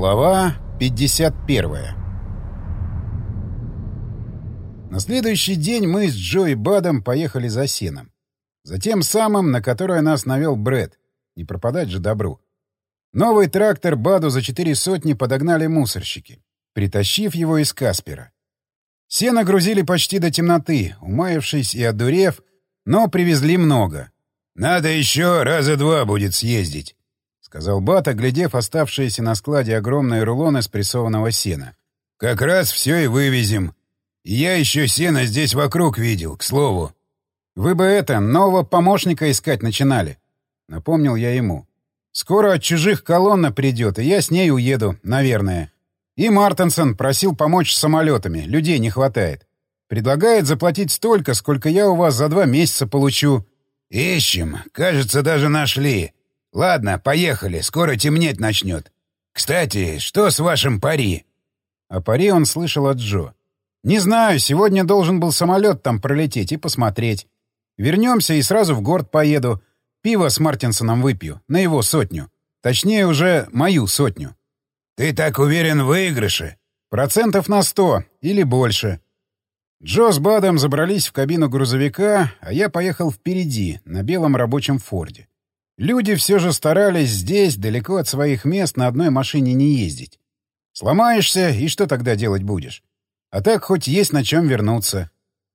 Глава 51 На следующий день мы с Джо и Бадом поехали за сеном. За тем самым, на которое нас навел Бред. Не пропадать же добру. Новый трактор Баду за четыре сотни подогнали мусорщики, притащив его из Каспера. Сено грузили почти до темноты, умаявшись и одурев, но привезли много. «Надо еще раза два будет съездить», — сказал Бат, оглядев оставшиеся на складе огромные рулоны спрессованного сена. «Как раз все и вывезем. Я еще сено здесь вокруг видел, к слову». «Вы бы это, нового помощника искать начинали», — напомнил я ему. «Скоро от чужих колонна придет, и я с ней уеду, наверное. И Мартенсон просил помочь с самолетами, людей не хватает. Предлагает заплатить столько, сколько я у вас за два месяца получу». «Ищем. Кажется, даже нашли. Ладно, поехали, скоро темнеть начнет. Кстати, что с вашим пари?» А пари он слышал от Джо. «Не знаю, сегодня должен был самолет там пролететь и посмотреть. Вернемся и сразу в город поеду. Пиво с Мартинсоном выпью, на его сотню. Точнее, уже мою сотню». «Ты так уверен в выигрыше?» «Процентов на сто или больше». Джо с Бадом забрались в кабину грузовика, а я поехал впереди, на белом рабочем Форде. Люди все же старались здесь, далеко от своих мест, на одной машине не ездить. Сломаешься, и что тогда делать будешь? А так хоть есть на чем вернуться.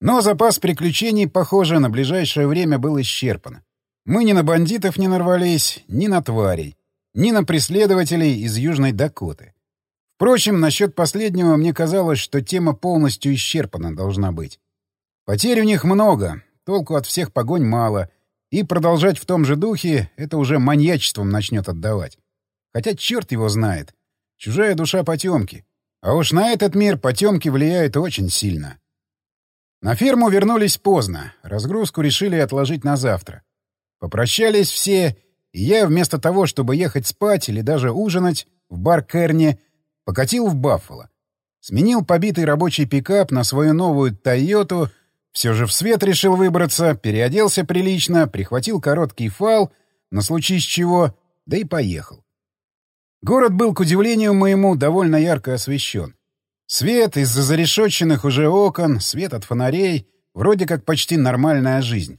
Но запас приключений, похоже, на ближайшее время был исчерпан. Мы ни на бандитов не нарвались, ни на тварей, ни на преследователей из Южной Дакоты. Впрочем, насчет последнего мне казалось, что тема полностью исчерпана должна быть. Потерь у них много, толку от всех погонь мало, и продолжать в том же духе — это уже маньячеством начнет отдавать. Хотя черт его знает. Чужая душа потемки. А уж на этот мир потемки влияют очень сильно. На ферму вернулись поздно, разгрузку решили отложить на завтра. Попрощались все, и я вместо того, чтобы ехать спать или даже ужинать в бар Керни, Покатил в Баффало. Сменил побитый рабочий пикап на свою новую «Тойоту», все же в свет решил выбраться, переоделся прилично, прихватил короткий фал, на случай с чего, да и поехал. Город был, к удивлению моему, довольно ярко освещен. Свет из-за зарешетченных уже окон, свет от фонарей, вроде как почти нормальная жизнь.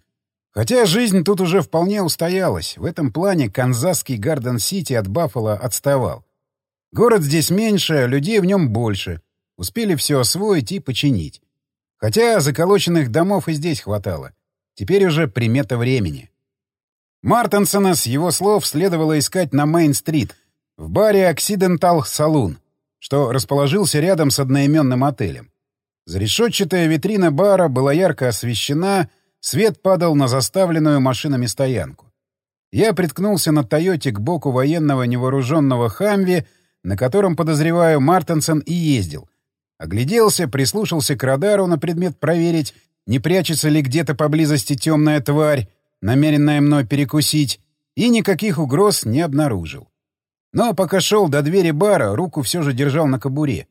Хотя жизнь тут уже вполне устоялась, в этом плане канзасский Гарден-Сити от Баффало отставал. Город здесь меньше, людей в нем больше. Успели все освоить и починить. Хотя заколоченных домов и здесь хватало. Теперь уже примета времени. Мартенсона, с его слов, следовало искать на Мейн-стрит, в баре «Оксидентал Салун», что расположился рядом с одноименным отелем. Зарешетчатая витрина бара была ярко освещена, свет падал на заставленную машинами стоянку. Я приткнулся на «Тойоте» к боку военного невооруженного «Хамви», на котором, подозреваю, Мартенсон и ездил. Огляделся, прислушался к радару на предмет проверить, не прячется ли где-то поблизости темная тварь, намеренная мной перекусить, и никаких угроз не обнаружил. Но пока шел до двери бара, руку все же держал на кобуре.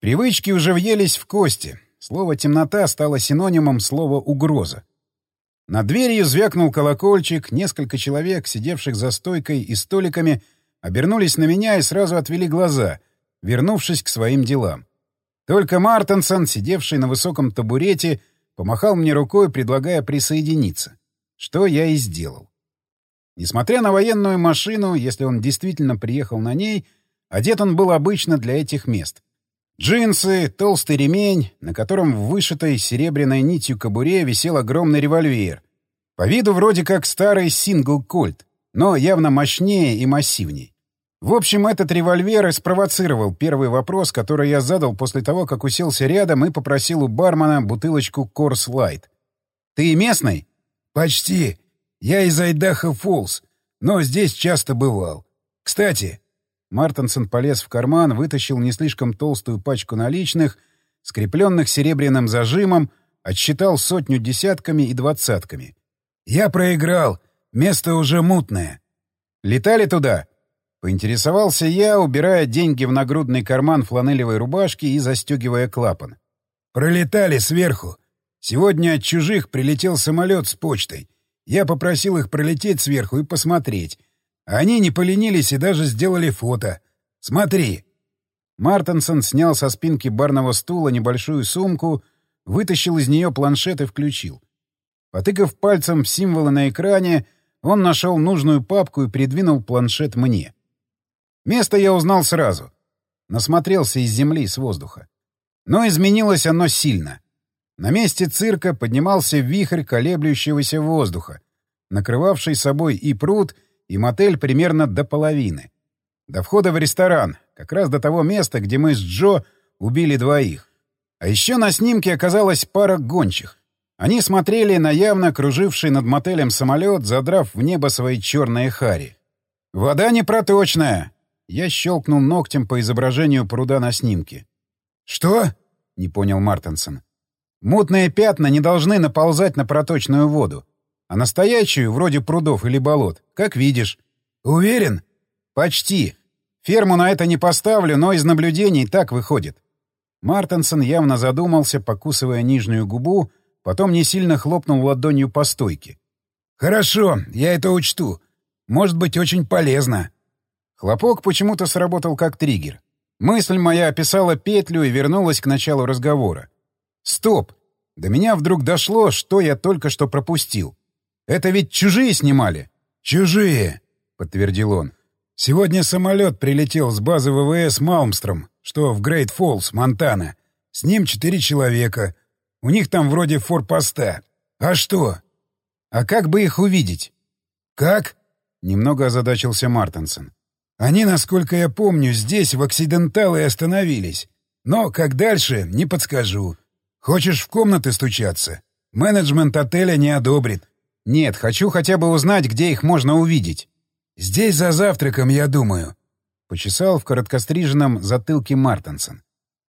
Привычки уже въелись в кости. Слово «темнота» стало синонимом слова «угроза». Над дверью звякнул колокольчик, несколько человек, сидевших за стойкой и столиками, обернулись на меня и сразу отвели глаза, вернувшись к своим делам. Только Мартенсон, сидевший на высоком табурете, помахал мне рукой, предлагая присоединиться. Что я и сделал. Несмотря на военную машину, если он действительно приехал на ней, одет он был обычно для этих мест. Джинсы, толстый ремень, на котором в вышитой серебряной нитью кобуре висел огромный револьвер. По виду вроде как старый сингл-кольт, но явно мощнее и массивней. В общем, этот револьвер и спровоцировал первый вопрос, который я задал после того, как уселся рядом и попросил у бармена бутылочку Корс Лайт. «Ты местный?» «Почти. Я из Айдахо-Фолс, но здесь часто бывал. Кстати...» Мартенсон полез в карман, вытащил не слишком толстую пачку наличных, скрепленных серебряным зажимом, отсчитал сотню десятками и двадцатками. «Я проиграл. Место уже мутное». «Летали туда?» Поинтересовался я, убирая деньги в нагрудный карман фланелевой рубашки и застегивая клапан. «Пролетали сверху. Сегодня от чужих прилетел самолет с почтой. Я попросил их пролететь сверху и посмотреть. Они не поленились и даже сделали фото. Смотри!» Мартенсон снял со спинки барного стула небольшую сумку, вытащил из нее планшет и включил. Потыкав пальцем в символы на экране, он нашел нужную папку и придвинул планшет мне. Место я узнал сразу. Насмотрелся из земли, с воздуха. Но изменилось оно сильно. На месте цирка поднимался вихрь колеблющегося воздуха, накрывавший собой и пруд, и мотель примерно до половины. До входа в ресторан, как раз до того места, где мы с Джо убили двоих. А еще на снимке оказалась пара гончих. Они смотрели на явно круживший над мотелем самолет, задрав в небо свои черные хари. «Вода непроточная!» Я щелкнул ногтем по изображению пруда на снимке. «Что?» — не понял Мартенсон. «Мутные пятна не должны наползать на проточную воду. А настоящую, вроде прудов или болот, как видишь». «Уверен?» «Почти. Ферму на это не поставлю, но из наблюдений так выходит». Мартенсон явно задумался, покусывая нижнюю губу, потом не сильно хлопнул ладонью по стойке. «Хорошо, я это учту. Может быть, очень полезно». Хлопок почему-то сработал как триггер. Мысль моя описала петлю и вернулась к началу разговора. «Стоп! До меня вдруг дошло, что я только что пропустил. Это ведь чужие снимали?» «Чужие», — подтвердил он. «Сегодня самолет прилетел с базы ВВС «Малмстром», что в Грейт Фоллс, Монтана. С ним четыре человека. У них там вроде форпоста. А что? А как бы их увидеть? Как? Немного озадачился Мартенсон. Они, насколько я помню, здесь в Оксидентал остановились. Но как дальше, не подскажу. Хочешь в комнаты стучаться? Менеджмент отеля не одобрит. Нет, хочу хотя бы узнать, где их можно увидеть. Здесь за завтраком, я думаю. Почесал в короткостриженном затылке Мартенсон.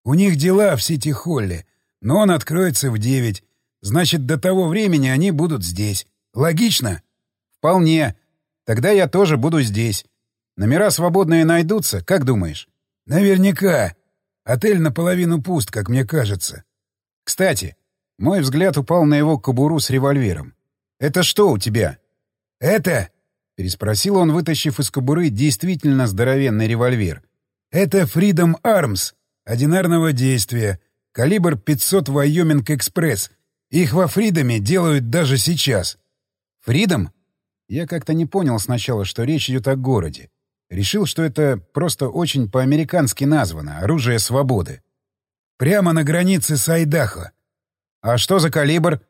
У них дела в Сити-Холле но он откроется в девять. Значит, до того времени они будут здесь. Логично? Вполне. Тогда я тоже буду здесь. Номера свободные найдутся, как думаешь? Наверняка. Отель наполовину пуст, как мне кажется. Кстати, мой взгляд упал на его кобуру с револьвером. «Это что у тебя?» «Это?» — переспросил он, вытащив из кобуры действительно здоровенный револьвер. «Это Freedom Arms, одинарного действия. Калибр 500 Вайоминг Экспресс. Их во Фридоме делают даже сейчас. Фридом? Я как-то не понял сначала, что речь идет о городе. Решил, что это просто очень по-американски названо — оружие свободы. Прямо на границе с Айдахо. А что за калибр?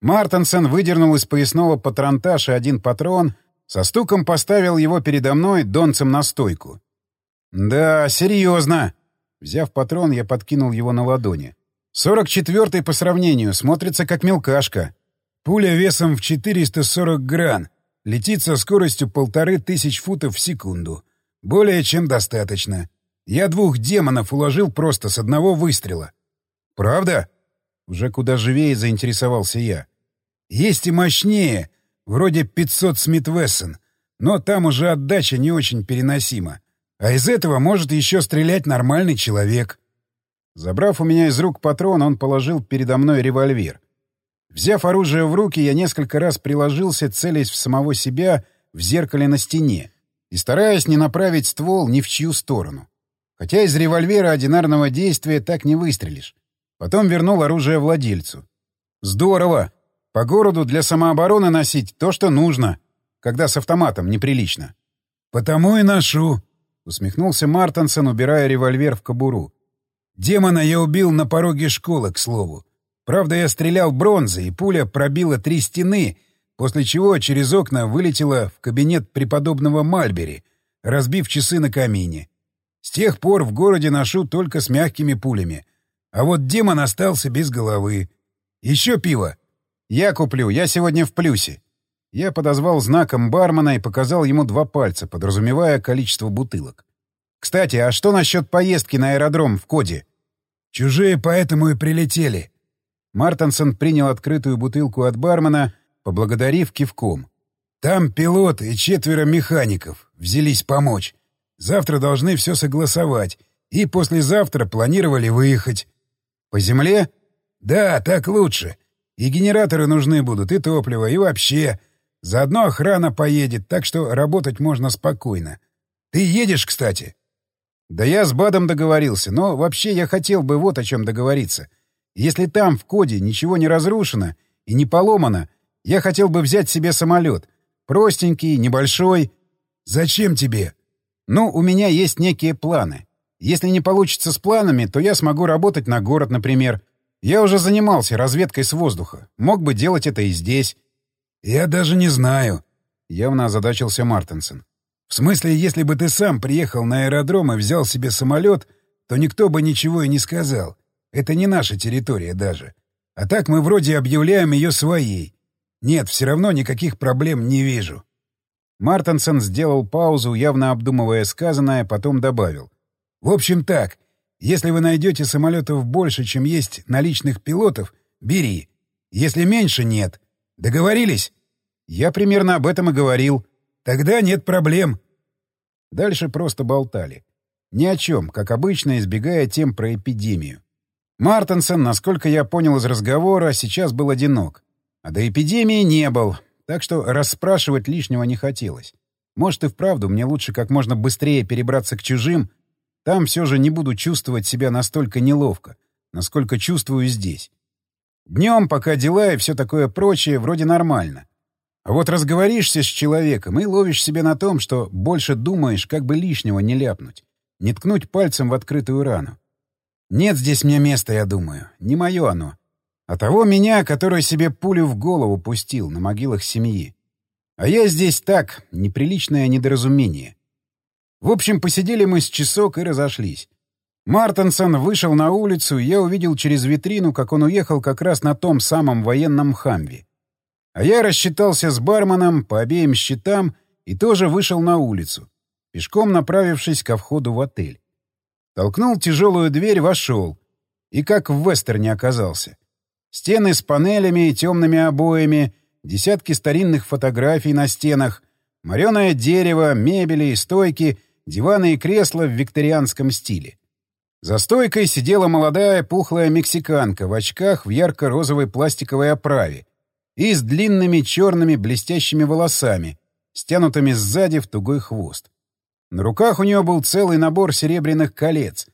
Мартенсен выдернул из поясного патронташа один патрон, со стуком поставил его передо мной донцем на стойку. «Да, серьезно!» Взяв патрон, я подкинул его на ладони. «Сорок четвертый по сравнению, смотрится как мелкашка». Пуля весом в 440 гран. Летит со скоростью полторы тысяч футов в секунду. Более чем достаточно. Я двух демонов уложил просто с одного выстрела. «Правда?» Уже куда живее заинтересовался я. «Есть и мощнее, вроде 500 Смит Вессон, но там уже отдача не очень переносима. А из этого может еще стрелять нормальный человек. Забрав у меня из рук патрон, он положил передо мной револьвер. Взяв оружие в руки, я несколько раз приложился, целясь в самого себя в зеркале на стене и стараясь не направить ствол ни в чью сторону. Хотя из револьвера одинарного действия так не выстрелишь. Потом вернул оружие владельцу. Здорово! По городу для самообороны носить то, что нужно, когда с автоматом неприлично. — Потому и ношу, — усмехнулся Мартенсон, убирая револьвер в кобуру. «Демона я убил на пороге школы, к слову. Правда, я стрелял бронзой, и пуля пробила три стены, после чего через окна вылетела в кабинет преподобного Мальбери, разбив часы на камине. С тех пор в городе ношу только с мягкими пулями. А вот демон остался без головы. Еще пиво?» «Я куплю, я сегодня в плюсе». Я подозвал знаком бармена и показал ему два пальца, подразумевая количество бутылок. «Кстати, а что насчет поездки на аэродром в Коде?» «Чужие поэтому и прилетели». Мартенсон принял открытую бутылку от бармена, поблагодарив кивком. «Там пилот и четверо механиков взялись помочь. Завтра должны все согласовать, и послезавтра планировали выехать». «По земле?» «Да, так лучше. И генераторы нужны будут, и топливо, и вообще...» Заодно охрана поедет, так что работать можно спокойно. Ты едешь, кстати? Да я с Бадом договорился, но вообще я хотел бы вот о чем договориться. Если там, в коде, ничего не разрушено и не поломано, я хотел бы взять себе самолет. Простенький, небольшой. Зачем тебе? Ну, у меня есть некие планы. Если не получится с планами, то я смогу работать на город, например. Я уже занимался разведкой с воздуха. Мог бы делать это и здесь. Я даже не знаю. Явно озадачился Мартенсен. В смысле, если бы ты сам приехал на аэродром и взял себе самолет, то никто бы ничего и не сказал. Это не наша территория даже. А так мы вроде объявляем ее своей. Нет, все равно никаких проблем не вижу. Мартенсен сделал паузу, явно обдумывая сказанное, потом добавил. В общем так, если вы найдете самолетов больше, чем есть наличных пилотов, бери. Если меньше — нет. Договорились? Я примерно об этом и говорил. Тогда нет проблем. Дальше просто болтали. Ни о чем, как обычно, избегая тем про эпидемию. Мартенсен, насколько я понял из разговора, сейчас был одинок. А до эпидемии не был, так что расспрашивать лишнего не хотелось. Может и вправду мне лучше как можно быстрее перебраться к чужим, там все же не буду чувствовать себя настолько неловко, насколько чувствую здесь. Днем, пока дела и все такое прочее, вроде нормально. А вот разговоришься с человеком и ловишь себя на том, что больше думаешь, как бы лишнего не ляпнуть, не ткнуть пальцем в открытую рану. Нет здесь мне места, я думаю. Не мое оно. А того меня, который себе пулю в голову пустил на могилах семьи. А я здесь так, неприличное недоразумение. В общем, посидели мы с часок и разошлись. Мартенсон вышел на улицу, и я увидел через витрину, как он уехал как раз на том самом военном хамве. А я рассчитался с барменом по обеим счетам и тоже вышел на улицу, пешком направившись ко входу в отель. Толкнул тяжелую дверь, вошел. И как в вестерне оказался. Стены с панелями и темными обоями, десятки старинных фотографий на стенах, мореное дерево, мебели и стойки, диваны и кресла в викторианском стиле. За стойкой сидела молодая пухлая мексиканка в очках в ярко-розовой пластиковой оправе и с длинными черными блестящими волосами, стянутыми сзади в тугой хвост. На руках у нее был целый набор серебряных колец,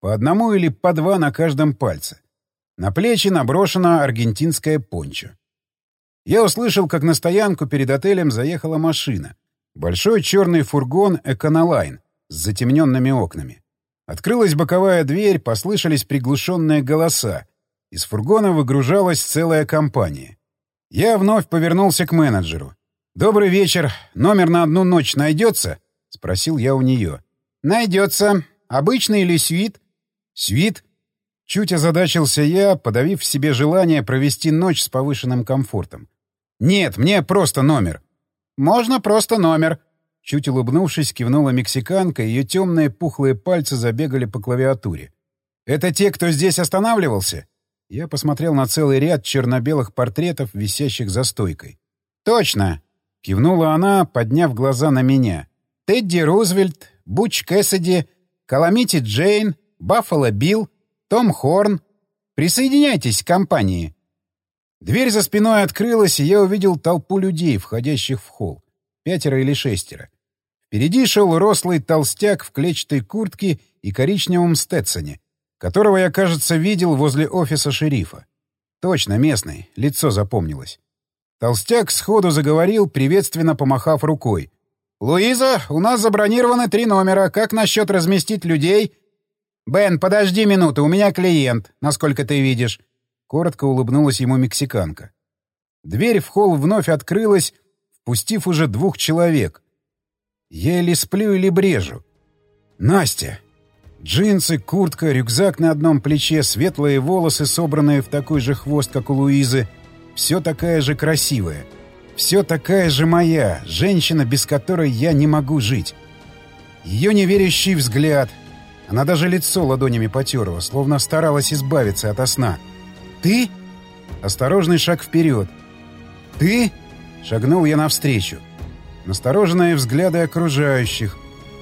по одному или по два на каждом пальце. На плечи наброшена аргентинская пончо. Я услышал, как на стоянку перед отелем заехала машина. Большой черный фургон «Эконолайн» с затемненными окнами. Открылась боковая дверь, послышались приглушенные голоса. Из фургона выгружалась целая компания. Я вновь повернулся к менеджеру. «Добрый вечер. Номер на одну ночь найдется?» — спросил я у нее. «Найдется. Обычный или свит?» «Свит?» Чуть озадачился я, подавив в себе желание провести ночь с повышенным комфортом. «Нет, мне просто номер». «Можно просто номер», Чуть улыбнувшись, кивнула мексиканка, ее темные пухлые пальцы забегали по клавиатуре. «Это те, кто здесь останавливался?» Я посмотрел на целый ряд черно-белых портретов, висящих за стойкой. «Точно!» — кивнула она, подняв глаза на меня. «Тедди Рузвельт, Буч Кэссиди, Каламити Джейн, Баффало Билл, Том Хорн. Присоединяйтесь к компании!» Дверь за спиной открылась, и я увидел толпу людей, входящих в холл. Пятеро или шестеро. Впереди шел рослый толстяк в клетчатой куртке и коричневом стетсоне, которого я, кажется, видел возле офиса шерифа. Точно, местный, лицо запомнилось. Толстяк сходу заговорил, приветственно помахав рукой. «Луиза, у нас забронированы три номера. Как насчет разместить людей?» «Бен, подожди минуту, у меня клиент, насколько ты видишь». Коротко улыбнулась ему мексиканка. Дверь в холл вновь открылась, впустив уже двух человек — я или сплю, или брежу. Настя. Джинсы, куртка, рюкзак на одном плече, светлые волосы, собранные в такой же хвост, как у Луизы. Все такая же красивая. Все такая же моя, женщина, без которой я не могу жить. Ее неверящий взгляд. Она даже лицо ладонями потерла, словно старалась избавиться от сна. «Ты?» Осторожный шаг вперед. «Ты?» Шагнул я навстречу. Настороженные взгляды окружающих.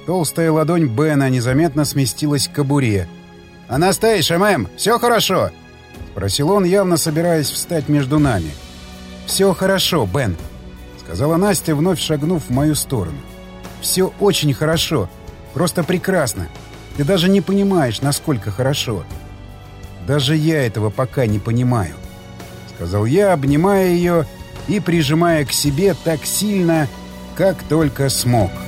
Толстая ладонь Бена незаметно сместилась к кобуре. «Анастейша, мэм, все хорошо?» — спросил он, явно собираясь встать между нами. «Все хорошо, Бен», — сказала Настя, вновь шагнув в мою сторону. «Все очень хорошо. Просто прекрасно. Ты даже не понимаешь, насколько хорошо. Даже я этого пока не понимаю, — сказал я, обнимая ее и прижимая к себе так сильно, как только смог. —